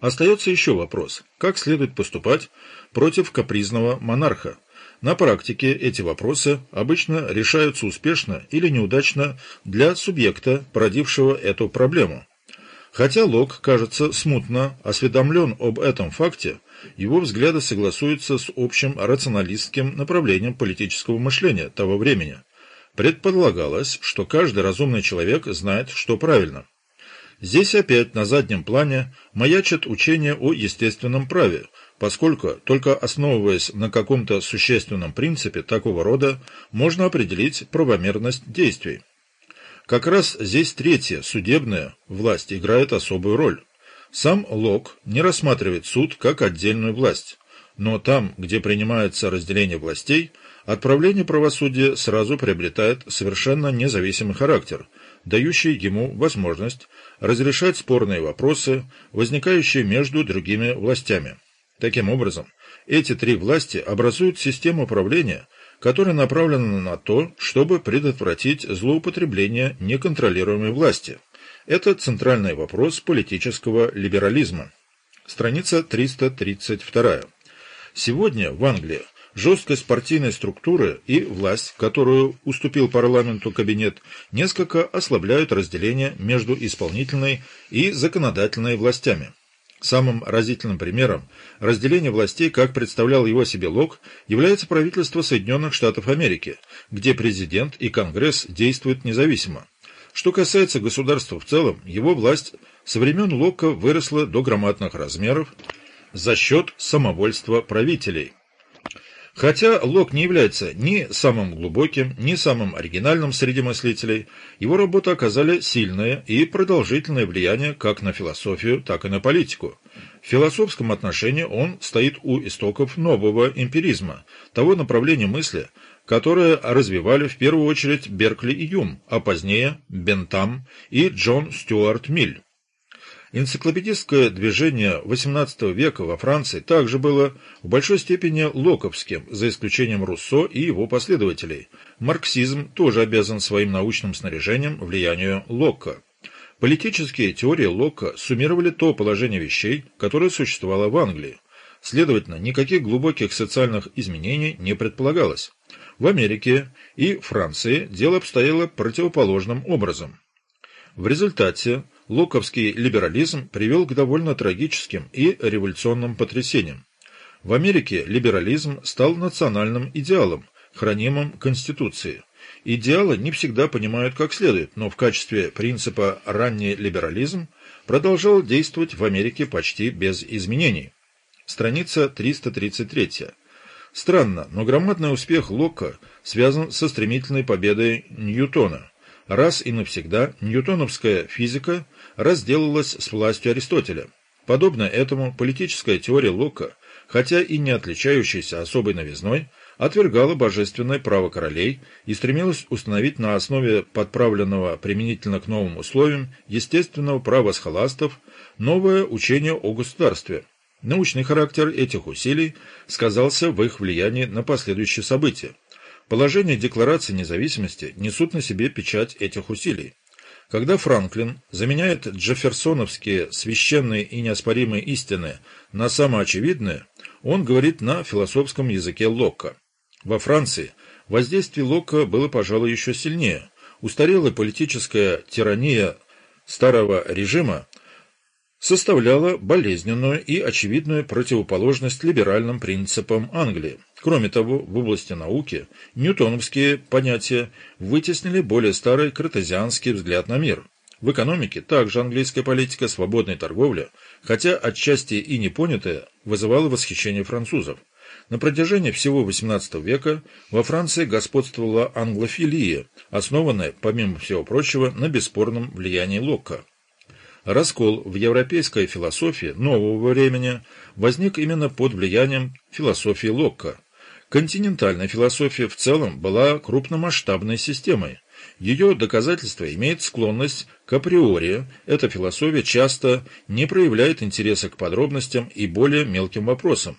Остается еще вопрос, как следует поступать против капризного монарха. На практике эти вопросы обычно решаются успешно или неудачно для субъекта, породившего эту проблему. Хотя Лок, кажется, смутно осведомлен об этом факте, его взгляды согласуются с общим рационалистским направлением политического мышления того времени. Предполагалось, что каждый разумный человек знает, что правильно. Здесь опять на заднем плане маячит учение о естественном праве, поскольку только основываясь на каком-то существенном принципе такого рода можно определить правомерность действий. Как раз здесь третья, судебная, власть играет особую роль. Сам Лок не рассматривает суд как отдельную власть, но там, где принимается разделение властей, отправление правосудия сразу приобретает совершенно независимый характер, дающий ему возможность разрешать спорные вопросы, возникающие между другими властями. Таким образом, эти три власти образуют систему управления, которая направлена на то, чтобы предотвратить злоупотребление неконтролируемой власти. Это центральный вопрос политического либерализма. Страница 332. Сегодня в Англии жесткость партийной структуры и власть, которую уступил парламенту кабинет, несколько ослабляют разделение между исполнительной и законодательной властями. Самым разительным примером разделения властей, как представлял его себе Лок, является правительство Соединенных Штатов Америки, где президент и Конгресс действуют независимо. Что касается государства в целом, его власть со времен Лока выросла до громадных размеров за счет самовольства правителей. Хотя Лок не является ни самым глубоким, ни самым оригинальным среди мыслителей, его работы оказали сильное и продолжительное влияние как на философию, так и на политику. В философском отношении он стоит у истоков нового эмпиризма, того направления мысли, которое развивали в первую очередь Беркли и Юм, а позднее Бентам и Джон Стюарт Миль. Энциклопедистское движение XVIII века во Франции также было в большой степени локовским, за исключением Руссо и его последователей. Марксизм тоже обязан своим научным снаряжением влиянию Локка. Политические теории Локка суммировали то положение вещей, которое существовало в Англии. Следовательно, никаких глубоких социальных изменений не предполагалось. В Америке и Франции дело обстояло противоположным образом. В результате локовский либерализм привел к довольно трагическим и революционным потрясениям. В Америке либерализм стал национальным идеалом, хранимым Конституцией. Идеалы не всегда понимают как следует, но в качестве принципа ранний либерализм продолжал действовать в Америке почти без изменений. Страница 333. Странно, но громадный успех Локка связан со стремительной победой Ньютона. Раз и навсегда ньютоновская физика разделалась с властью Аристотеля. Подобно этому политическая теория Локка, хотя и не отличающаяся особой новизной, отвергала божественное право королей и стремилась установить на основе подправленного применительно к новым условиям естественного права схоластов новое учение о государстве. Научный характер этих усилий сказался в их влиянии на последующие события. Положения Декларации независимости несут на себе печать этих усилий. Когда Франклин заменяет джефферсоновские священные и неоспоримые истины на самоочевидные, он говорит на философском языке Локка. Во Франции воздействие Локка было, пожалуй, еще сильнее. Устарелая политическая тирания старого режима составляла болезненную и очевидную противоположность либеральным принципам Англии. Кроме того, в области науки ньютоновские понятия вытеснили более старый картезианский взгляд на мир. В экономике также английская политика свободной торговли, хотя отчасти и не понятая, вызывала восхищение французов. На протяжении всего XVIII века во Франции господствовала англофилия, основанная, помимо всего прочего, на бесспорном влиянии Локка. Раскол в европейской философии нового времени возник именно под влиянием философии Локка. Континентальная философия в целом была крупномасштабной системой. Ее доказательство имеет склонность к априори. Эта философия часто не проявляет интереса к подробностям и более мелким вопросам.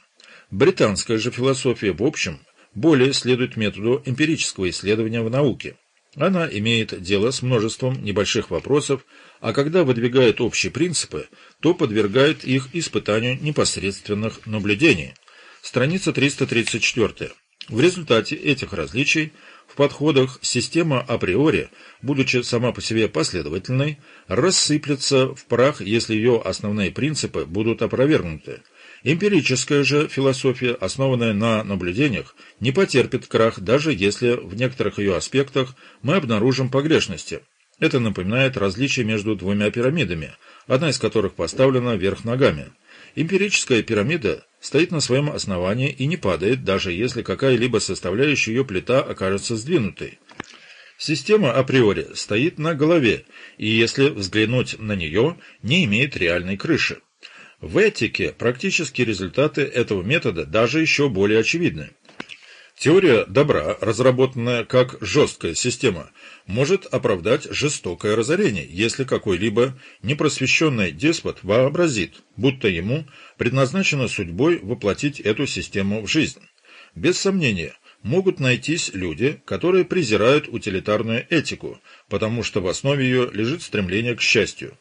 Британская же философия в общем более следует методу эмпирического исследования в науке. Она имеет дело с множеством небольших вопросов, а когда выдвигает общие принципы, то подвергает их испытанию непосредственных наблюдений. Страница 334. В результате этих различий в подходах система априори, будучи сама по себе последовательной, рассыплется в прах, если ее основные принципы будут опровергнуты. Эмпирическая же философия, основанная на наблюдениях, не потерпит крах, даже если в некоторых ее аспектах мы обнаружим погрешности. Это напоминает различие между двумя пирамидами, одна из которых поставлена вверх ногами. Эмпирическая пирамида стоит на своем основании и не падает, даже если какая-либо составляющая ее плита окажется сдвинутой. Система априори стоит на голове, и если взглянуть на нее, не имеет реальной крыши. В этике практические результаты этого метода даже еще более очевидны. Теория добра, разработанная как жесткая система, может оправдать жестокое разорение, если какой-либо непросвещенный деспот вообразит, будто ему предназначено судьбой воплотить эту систему в жизнь. Без сомнения, могут найтись люди, которые презирают утилитарную этику, потому что в основе ее лежит стремление к счастью.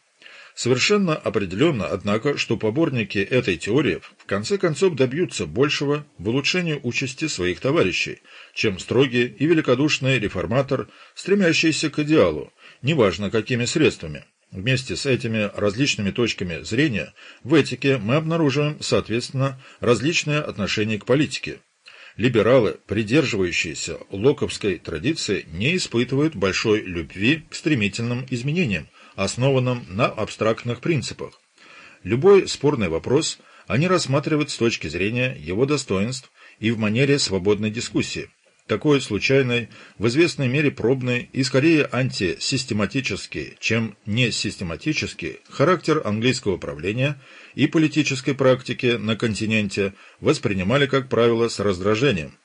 Совершенно определенно, однако, что поборники этой теории в конце концов добьются большего в улучшении участи своих товарищей, чем строгий и великодушный реформатор, стремящийся к идеалу, неважно какими средствами. Вместе с этими различными точками зрения в этике мы обнаруживаем, соответственно, различные отношения к политике. Либералы, придерживающиеся локовской традиции, не испытывают большой любви к стремительным изменениям, основанном на абстрактных принципах. Любой спорный вопрос они рассматривают с точки зрения его достоинств и в манере свободной дискуссии. Такой случайный, в известной мере пробный и скорее антисистематический, чем несистематический характер английского правления и политической практики на континенте воспринимали, как правило, с раздражением.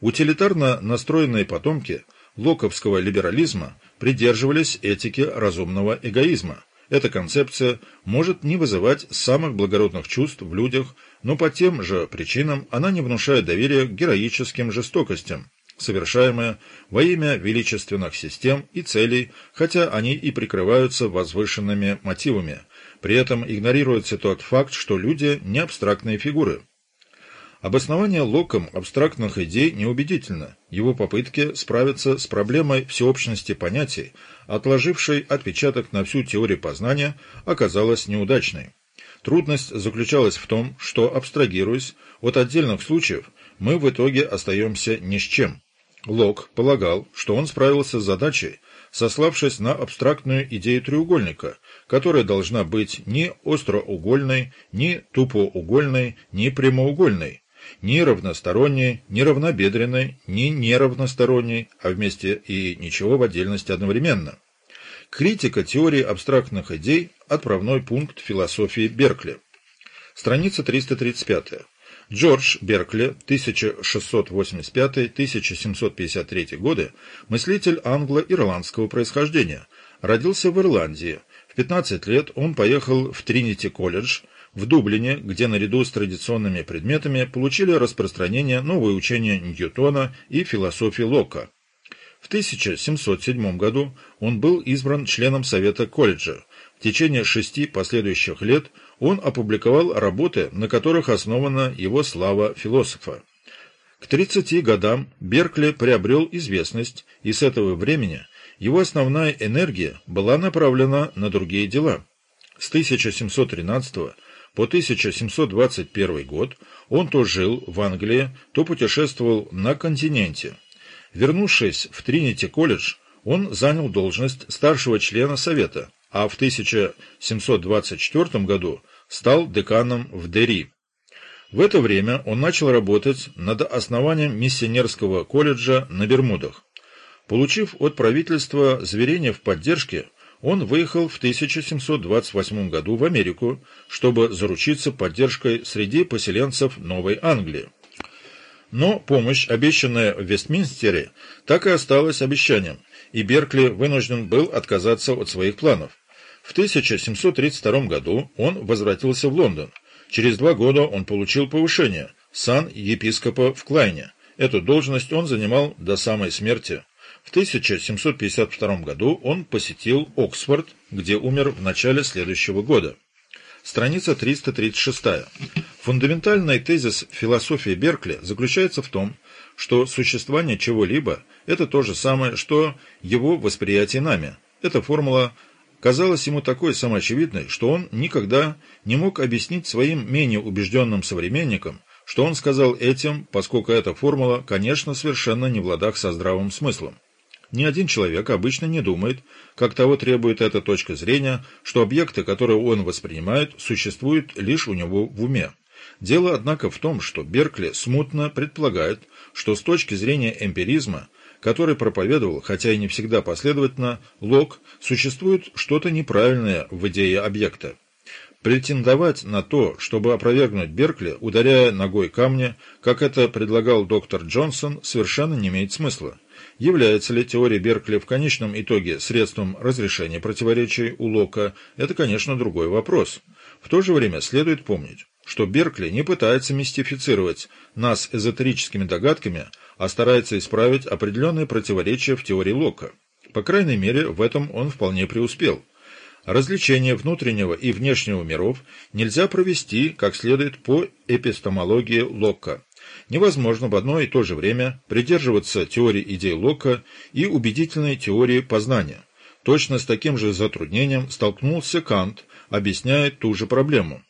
Утилитарно настроенные потомки локовского либерализма придерживались этики разумного эгоизма. Эта концепция может не вызывать самых благородных чувств в людях, но по тем же причинам она не внушает доверия героическим жестокостям, совершаемые во имя величественных систем и целей, хотя они и прикрываются возвышенными мотивами. При этом игнорируется тот факт, что люди не абстрактные фигуры. Обоснование Локом абстрактных идей неубедительно. Его попытки справиться с проблемой всеобщности понятий, отложившей отпечаток на всю теорию познания, оказалась неудачной. Трудность заключалась в том, что, абстрагируясь от отдельных случаев, мы в итоге остаемся ни с чем. Лок полагал, что он справился с задачей, сославшись на абстрактную идею треугольника, которая должна быть ни остроугольной, ни тупоугольной, ни прямоугольной, ни равносторонней, ни равнобедренной, ни неравносторонней, а вместе и ничего в отдельности одновременно. Критика теории абстрактных идей – отправной пункт философии Беркли. Страница 335. Джордж Беркли, 1685-1753 годы, мыслитель англо-ирландского происхождения, родился в Ирландии. В 15 лет он поехал в Тринити-колледж, в Дублине, где наряду с традиционными предметами получили распространение новые учения Ньютона и философии Лока. В 1707 году он был избран членом Совета колледжа. В течение шести последующих лет он опубликовал работы, на которых основана его слава философа. К 30 годам Беркли приобрел известность, и с этого времени его основная энергия была направлена на другие дела. С 1713 по 1721 год он то жил в Англии, то путешествовал на континенте. Вернувшись в Тринити-колледж, он занял должность старшего члена Совета, а в 1724 году стал деканом в Дери. В это время он начал работать над основанием миссионерского колледжа на Бермудах. Получив от правительства заверение в поддержке, он выехал в 1728 году в Америку, чтобы заручиться поддержкой среди поселенцев Новой Англии. Но помощь, обещанная в Вестминстере, так и осталась обещанием, и Беркли вынужден был отказаться от своих планов. В 1732 году он возвратился в Лондон. Через два года он получил повышение – сан епископа в Клайне. Эту должность он занимал до самой смерти. В 1752 году он посетил Оксфорд, где умер в начале следующего года. Страница 336. Фундаментальный тезис философии Беркли заключается в том, что существование чего-либо – это то же самое, что его восприятие нами. Эта формула казалась ему такой самоочевидной, что он никогда не мог объяснить своим менее убежденным современникам, что он сказал этим, поскольку эта формула, конечно, совершенно не в ладах со здравым смыслом. Ни один человек обычно не думает, как того требует эта точка зрения, что объекты, которые он воспринимает, существуют лишь у него в уме. Дело, однако, в том, что Беркли смутно предполагает, что с точки зрения эмпиризма, который проповедовал, хотя и не всегда последовательно, Лок, существует что-то неправильное в идее объекта. Претендовать на то, чтобы опровергнуть Беркли, ударяя ногой камня, как это предлагал доктор Джонсон, совершенно не имеет смысла. Является ли теория Беркли в конечном итоге средством разрешения противоречий у Лока, это, конечно, другой вопрос. В то же время следует помнить, что Беркли не пытается мистифицировать нас эзотерическими догадками, а старается исправить определенные противоречия в теории Лока. По крайней мере, в этом он вполне преуспел. Развлечение внутреннего и внешнего миров нельзя провести как следует по эпистемологии Локка. Невозможно в одно и то же время придерживаться теории идей Локка и убедительной теории познания. Точно с таким же затруднением столкнулся Кант, объясняя ту же проблему.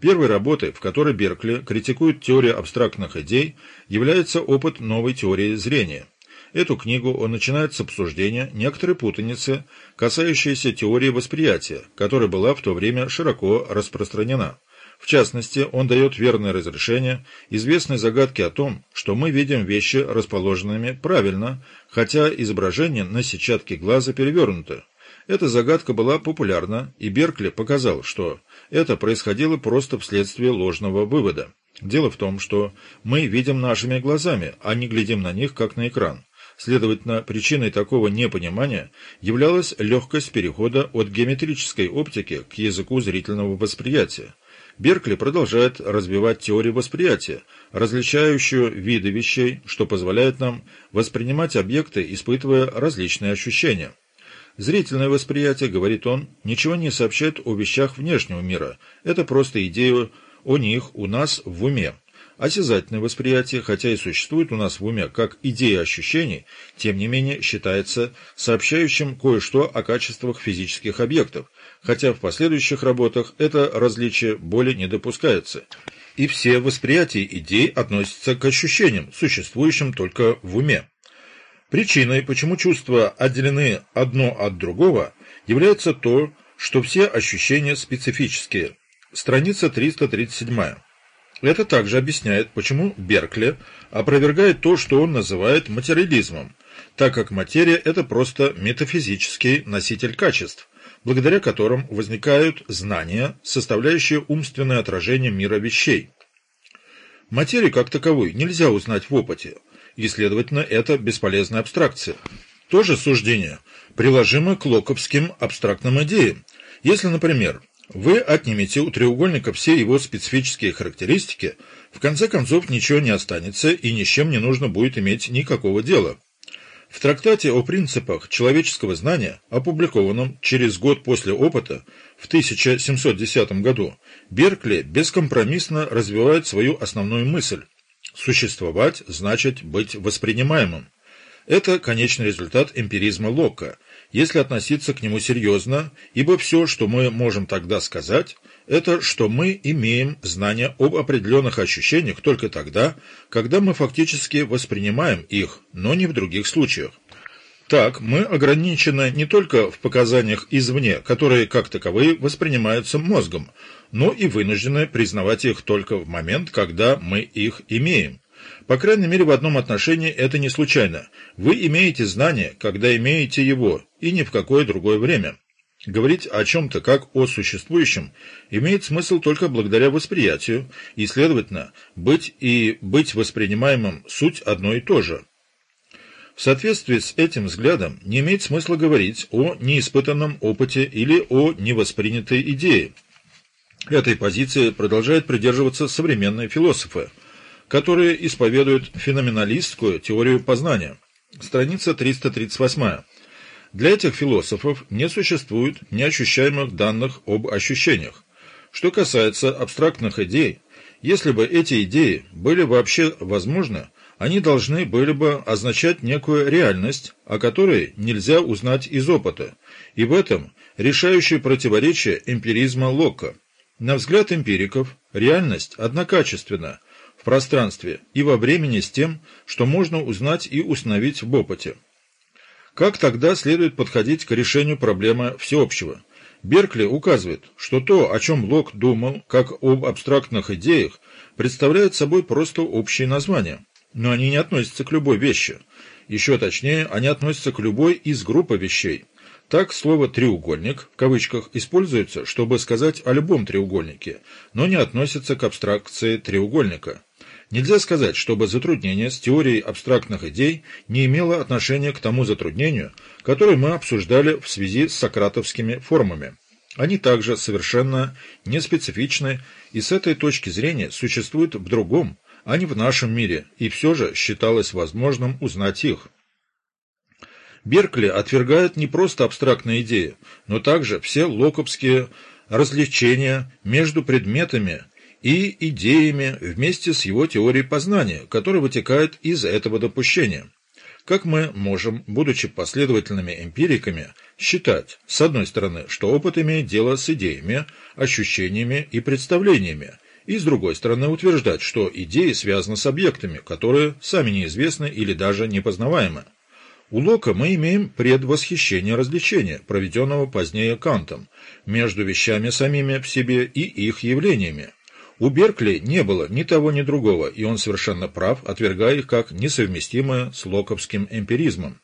Первой работой, в которой Беркли критикует теорию абстрактных идей, является опыт новой теории зрения. Эту книгу он начинает с обсуждения некоторой путаницы, касающейся теории восприятия, которая была в то время широко распространена. В частности, он дает верное разрешение известной загадке о том, что мы видим вещи расположенными правильно, хотя изображение на сетчатке глаза перевернуто. Эта загадка была популярна, и Беркли показал, что это происходило просто вследствие ложного вывода. Дело в том, что мы видим нашими глазами, а не глядим на них, как на экран. Следовательно, причиной такого непонимания являлась легкость перехода от геометрической оптики к языку зрительного восприятия. Беркли продолжает развивать теорию восприятия, различающую виды вещей, что позволяет нам воспринимать объекты, испытывая различные ощущения. Зрительное восприятие, говорит он, ничего не сообщает о вещах внешнего мира, это просто идея о них у нас в уме. Осязательное восприятие, хотя и существует у нас в уме как идея ощущений, тем не менее считается сообщающим кое-что о качествах физических объектов, хотя в последующих работах это различие более не допускается. И все восприятия идей относятся к ощущениям, существующим только в уме. Причиной, почему чувства отделены одно от другого, является то, что все ощущения специфические. Страница 337. Это также объясняет, почему Беркли опровергает то, что он называет материализмом, так как материя – это просто метафизический носитель качеств, благодаря которым возникают знания, составляющие умственное отражение мира вещей. Материю как таковой нельзя узнать в опыте, и, следовательно, это бесполезная абстракция. То же суждение приложимо к локовским абстрактным идеям. Если, например, вы отнимете у треугольника все его специфические характеристики, в конце концов ничего не останется и ни с чем не нужно будет иметь никакого дела. В трактате о принципах человеческого знания, опубликованном через год после опыта в 1710 году, Беркли бескомпромиссно развивает свою основную мысль. Существовать значит быть воспринимаемым. Это конечный результат эмпиризма Лока, если относиться к нему серьезно, ибо все, что мы можем тогда сказать, это что мы имеем знание об определенных ощущениях только тогда, когда мы фактически воспринимаем их, но не в других случаях. Так, мы ограничены не только в показаниях извне, которые как таковые воспринимаются мозгом, но и вынуждены признавать их только в момент, когда мы их имеем. По крайней мере, в одном отношении это не случайно. Вы имеете знание, когда имеете его, и ни в какое другое время. Говорить о чем-то как о существующем имеет смысл только благодаря восприятию, и, следовательно, быть и быть воспринимаемым суть одно и то же. В соответствии с этим взглядом не имеет смысла говорить о неиспытанном опыте или о невоспринятой идее. Этой позиции продолжают придерживаться современные философы – которые исповедуют феноменалистскую теорию познания. Страница 338. Для этих философов не существует неощущаемых данных об ощущениях. Что касается абстрактных идей, если бы эти идеи были вообще возможны, они должны были бы означать некую реальность, о которой нельзя узнать из опыта, и в этом решающее противоречие эмпиризма Локка. На взгляд эмпириков, реальность однокачественна в пространстве и во времени с тем, что можно узнать и установить в опыте. Как тогда следует подходить к решению проблемы всеобщего? Беркли указывает, что то, о чем Лок думал, как об абстрактных идеях, представляет собой просто общие названия, но они не относятся к любой вещи. Еще точнее, они относятся к любой из группы вещей – так, слово «треугольник» в кавычках используется, чтобы сказать о любом треугольнике, но не относится к абстракции треугольника. Нельзя сказать, чтобы затруднение с теорией абстрактных идей не имело отношения к тому затруднению, которое мы обсуждали в связи с сократовскими формами. Они также совершенно неспецифичны и с этой точки зрения существуют в другом, а не в нашем мире, и все же считалось возможным узнать их. Беркли отвергает не просто абстрактные идеи, но также все локовские развлечения между предметами и идеями вместе с его теорией познания, которая вытекает из этого допущения. Как мы можем, будучи последовательными эмпириками, считать, с одной стороны, что опыт имеет дело с идеями, ощущениями и представлениями, и с другой стороны утверждать, что идеи связаны с объектами, которые сами неизвестны или даже непознаваемы. У Лока мы имеем предвосхищение развлечения, проведенного позднее Кантом, между вещами самими в себе и их явлениями. У Беркли не было ни того, ни другого, и он совершенно прав, отвергая их как несовместимое с локовским эмпиризмом.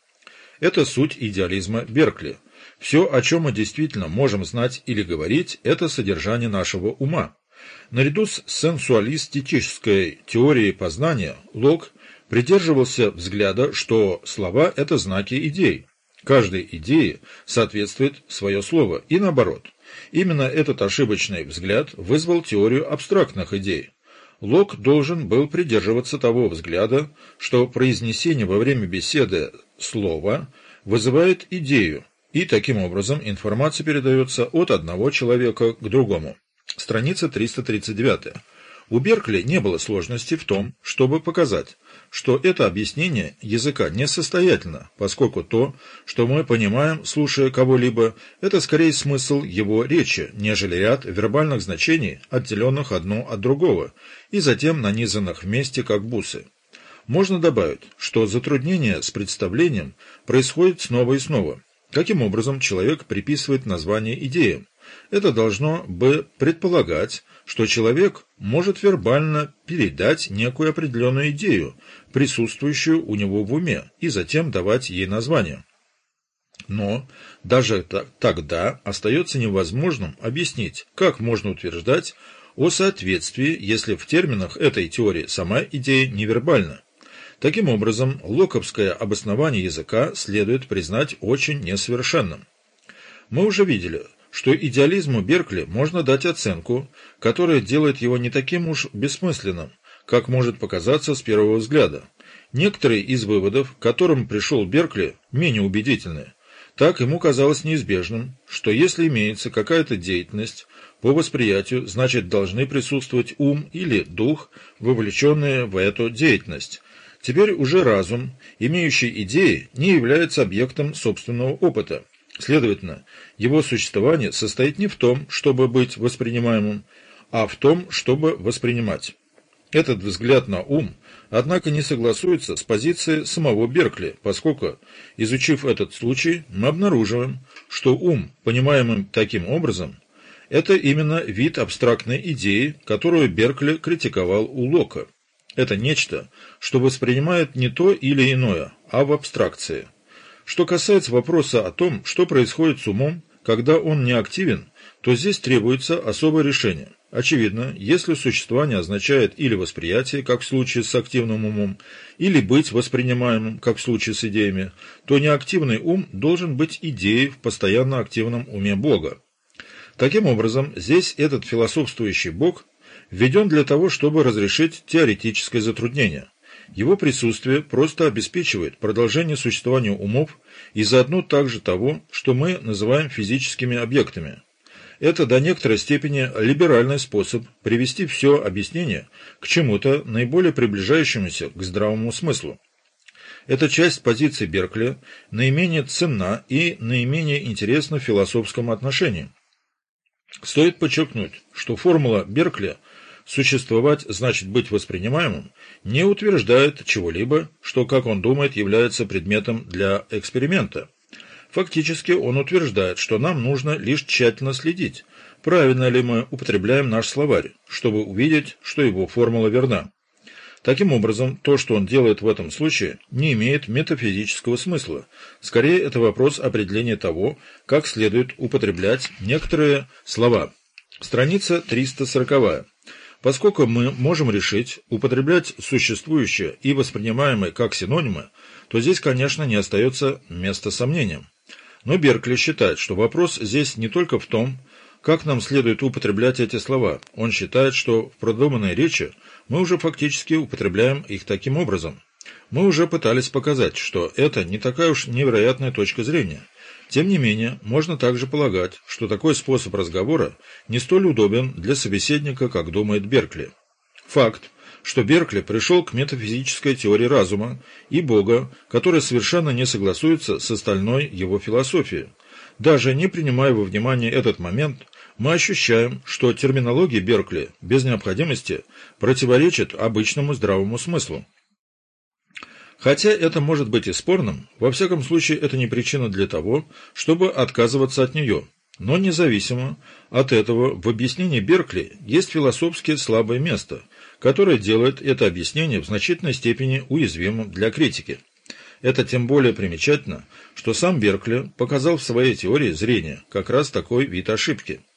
Это суть идеализма Беркли. Все, о чем мы действительно можем знать или говорить, это содержание нашего ума. Наряду с сенсуалистической теорией познания Лок придерживался взгляда, что слова – это знаки идей. Каждой идее соответствует свое слово, и наоборот. Именно этот ошибочный взгляд вызвал теорию абстрактных идей. Лок должен был придерживаться того взгляда, что произнесение во время беседы слова вызывает идею, и таким образом информация передается от одного человека к другому. Страница 339. У Беркли не было сложности в том, чтобы показать, что это объяснение языка несостоятельно, поскольку то, что мы понимаем, слушая кого-либо, это скорее смысл его речи, нежели ряд вербальных значений, отделенных одно от другого, и затем нанизанных вместе как бусы. Можно добавить, что затруднение с представлением происходит снова и снова. Каким образом человек приписывает название идеям? Это должно бы предполагать, что человек может вербально передать некую определенную идею, присутствующую у него в уме, и затем давать ей название. Но даже тогда остается невозможным объяснить, как можно утверждать о соответствии, если в терминах этой теории сама идея невербальна. Таким образом, локовское обоснование языка следует признать очень несовершенным. Мы уже видели, что идеализму Беркли можно дать оценку, которая делает его не таким уж бессмысленным, как может показаться с первого взгляда. Некоторые из выводов, к которым пришел Беркли, менее убедительны. Так ему казалось неизбежным, что если имеется какая-то деятельность по восприятию, значит должны присутствовать ум или дух, вовлеченные в эту деятельность. Теперь уже разум, имеющий идеи, не является объектом собственного опыта. Следовательно, его существование состоит не в том, чтобы быть воспринимаемым, а в том, чтобы воспринимать. Этот взгляд на ум, однако, не согласуется с позицией самого Беркли, поскольку, изучив этот случай, мы обнаруживаем, что ум, понимаемым таким образом, это именно вид абстрактной идеи, которую Беркли критиковал у Лока. Это нечто, что воспринимает не то или иное, а в абстракции. Что касается вопроса о том, что происходит с умом, когда он не активен, то здесь требуется особое решение. Очевидно, если существование означает или восприятие, как в случае с активным умом, или быть воспринимаемым, как в случае с идеями, то неактивный ум должен быть идеей в постоянно активном уме Бога. Таким образом, здесь этот философствующий Бог введен для того, чтобы разрешить теоретическое затруднение. Его присутствие просто обеспечивает продолжение существования умов и заодно также того, что мы называем физическими объектами. Это до некоторой степени либеральный способ привести все объяснение к чему-то наиболее приближающемуся к здравому смыслу. Эта часть позиции Беркли наименее ценна и наименее интересна в философском отношении. Стоит подчеркнуть, что формула Беркли «существовать значит быть воспринимаемым» не утверждает чего-либо, что, как он думает, является предметом для эксперимента. Фактически он утверждает, что нам нужно лишь тщательно следить, правильно ли мы употребляем наш словарь, чтобы увидеть, что его формула верна. Таким образом, то, что он делает в этом случае, не имеет метафизического смысла. Скорее, это вопрос определения того, как следует употреблять некоторые слова. Страница 340. Поскольку мы можем решить употреблять существующее и воспринимаемое как синонимы, то здесь, конечно, не остается места сомнениям. Но Беркли считает, что вопрос здесь не только в том, как нам следует употреблять эти слова. Он считает, что в продуманной речи мы уже фактически употребляем их таким образом. Мы уже пытались показать, что это не такая уж невероятная точка зрения. Тем не менее, можно также полагать, что такой способ разговора не столь удобен для собеседника, как думает Беркли. Факт, что Беркли пришел к метафизической теории разума и Бога, которая совершенно не согласуется с остальной его философией. Даже не принимая во внимание этот момент, мы ощущаем, что терминология Беркли без необходимости противоречит обычному здравому смыслу. Хотя это может быть и спорным, во всяком случае это не причина для того, чтобы отказываться от нее. Но независимо от этого в объяснении Беркли есть философски слабое место, которое делает это объяснение в значительной степени уязвимым для критики. Это тем более примечательно, что сам Беркли показал в своей теории зрения как раз такой вид ошибки –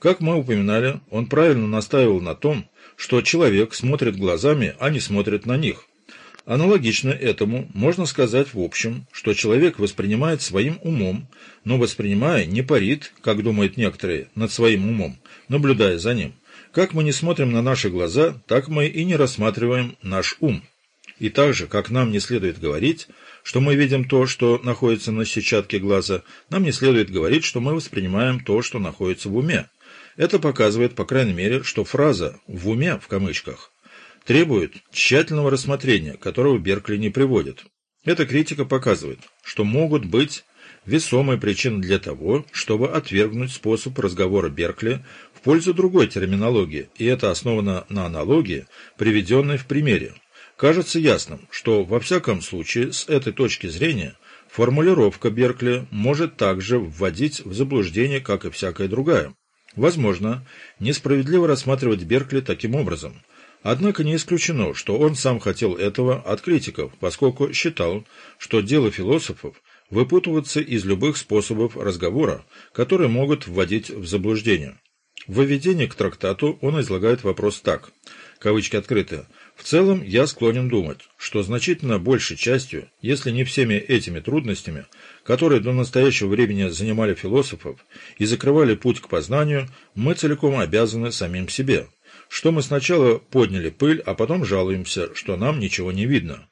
как мы упоминали, он правильно настаивал на том, что человек смотрит глазами, а не смотрит на них. Аналогично этому можно сказать в общем, что человек воспринимает своим умом, но воспринимая не парит, как думают некоторые, над своим умом, наблюдая за ним. Как мы не смотрим на наши глаза, так мы и не рассматриваем наш ум. И так же, как нам не следует говорить, что мы видим то, что находится на сетчатке глаза, нам не следует говорить, что мы воспринимаем то, что находится в уме. Это показывает, по крайней мере, что фраза «в уме» в камычках требует тщательного рассмотрения, которого Беркли не приводит. Эта критика показывает, что могут быть весомые причины для того, чтобы отвергнуть способ разговора Беркли в пользу другой терминологии, и это основано на аналогии, приведенной в примере. Кажется ясным, что во всяком случае с этой точки зрения формулировка Беркли может также вводить в заблуждение, как и всякая другая. Возможно, несправедливо рассматривать Беркли таким образом. Однако не исключено, что он сам хотел этого от критиков, поскольку считал, что дело философов выпутываться из любых способов разговора, которые могут вводить в заблуждение. В введении к трактату он излагает вопрос так, кавычки открыты, «В целом я склонен думать, что значительно большей частью, если не всеми этими трудностями, которые до настоящего времени занимали философов и закрывали путь к познанию, мы целиком обязаны самим себе, что мы сначала подняли пыль, а потом жалуемся, что нам ничего не видно.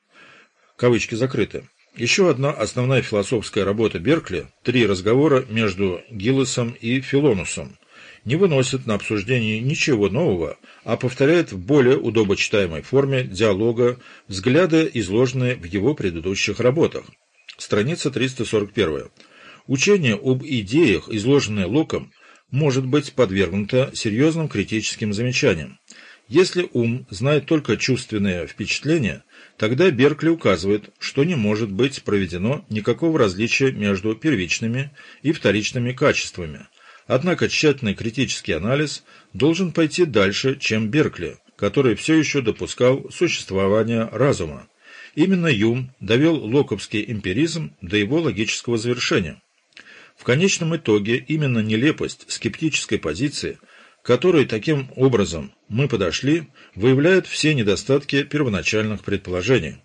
Кавычки закрыты. Еще одна основная философская работа Беркли «Три разговора между Гиллесом и Филонусом» не выносит на обсуждение ничего нового, а повторяет в более удобочитаемой форме диалога взгляды, изложенные в его предыдущих работах. Страница 341. Учение об идеях, изложенное Локом, может быть подвергнуто серьезным критическим замечаниям. Если ум знает только чувственные впечатления, тогда Беркли указывает, что не может быть проведено никакого различия между первичными и вторичными качествами. Однако тщательный критический анализ должен пойти дальше, чем Беркли, который все еще допускал существование разума. Именно Юм довел локовский эмпиризм до его логического завершения. В конечном итоге именно нелепость скептической позиции, к которой таким образом мы подошли, выявляет все недостатки первоначальных предположений.